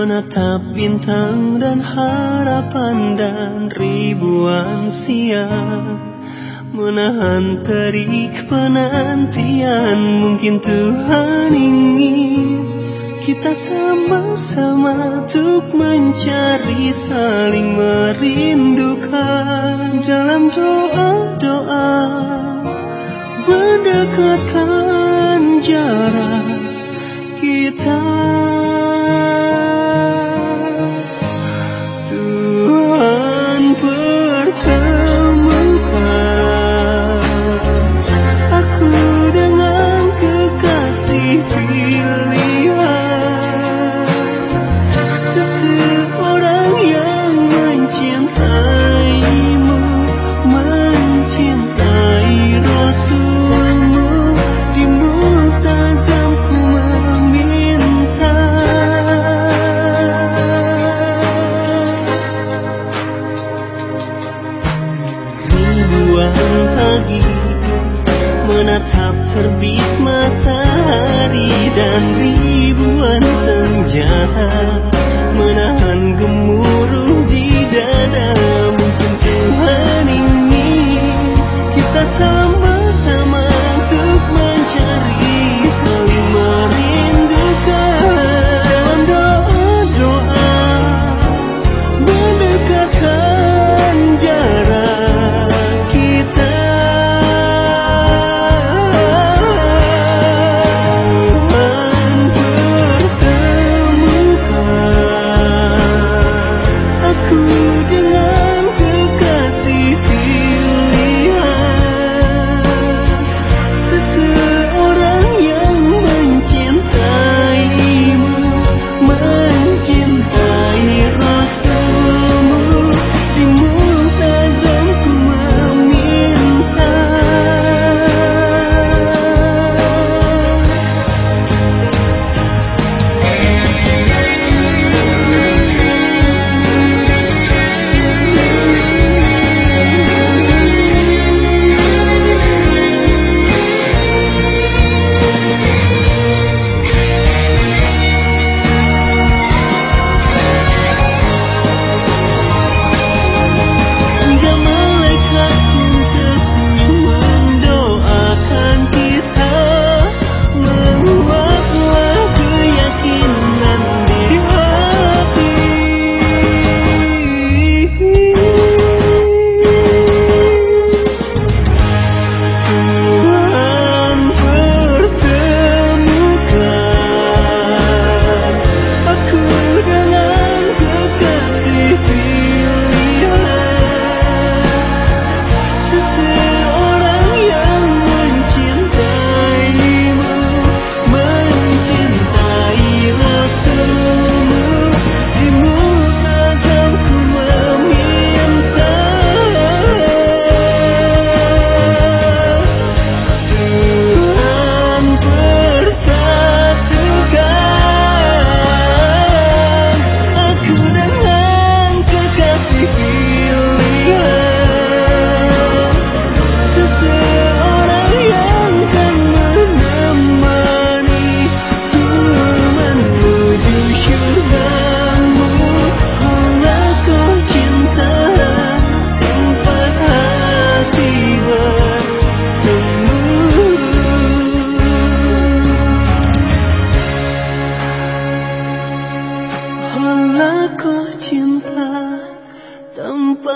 menatap bintang dan harapan dan ribuan siang Menahan terik penantian mungkin Tuhan ingin Kita sama-sama untuk mencari saling merindukan. Dalam doa-doa mendekatkan jarak kita. ribuan senjata.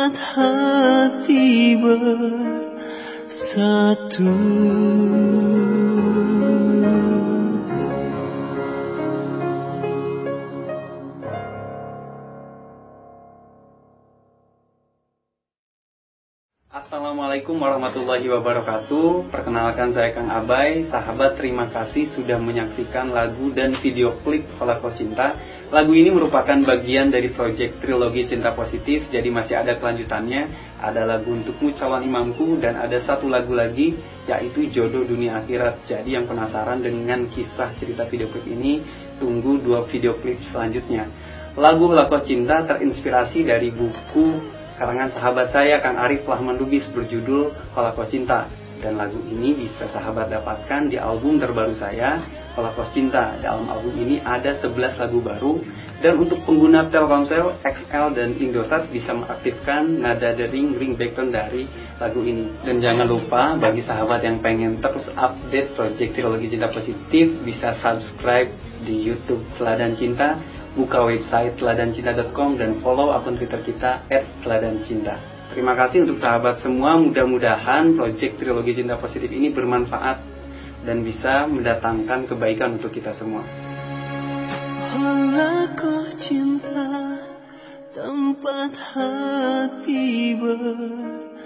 saat hati bersatu. Assalamualaikum warahmatullahi wabarakatuh. Perkenalkan saya Kang Abai. Sahabat terima kasih sudah menyaksikan lagu dan video klip Kolako Cinta. Lagu ini merupakan bagian dari proyek trilogi Cinta Positif, jadi masih ada kelanjutannya. Ada lagu untukmu calon imamku dan ada satu lagu lagi yaitu Jodoh Dunia Akhirat. Jadi yang penasaran dengan kisah cerita video klip ini, tunggu dua video klip selanjutnya. Lagu Lako Cinta terinspirasi dari buku karangan sahabat saya Kang Arif Rahman Lubis berjudul Holakos Cinta dan lagu ini bisa sahabat dapatkan di album terbaru saya Holakos Cinta. Dalam album ini ada 11 lagu baru dan untuk pengguna Telkomsel, XL dan Indosat bisa mengaktifkan nada dering ringback dari lagu ini. Dan jangan lupa bagi sahabat yang pengen terus update project Trilogi Cinta Positif bisa subscribe di YouTube Teladan Cinta buka website teladancinta.com dan follow akun Twitter kita @teladancinta. Terima kasih untuk sahabat semua. Mudah-mudahan proyek Trilogi Cinta Positif ini bermanfaat dan bisa mendatangkan kebaikan untuk kita semua. cinta tempat hati bersatu.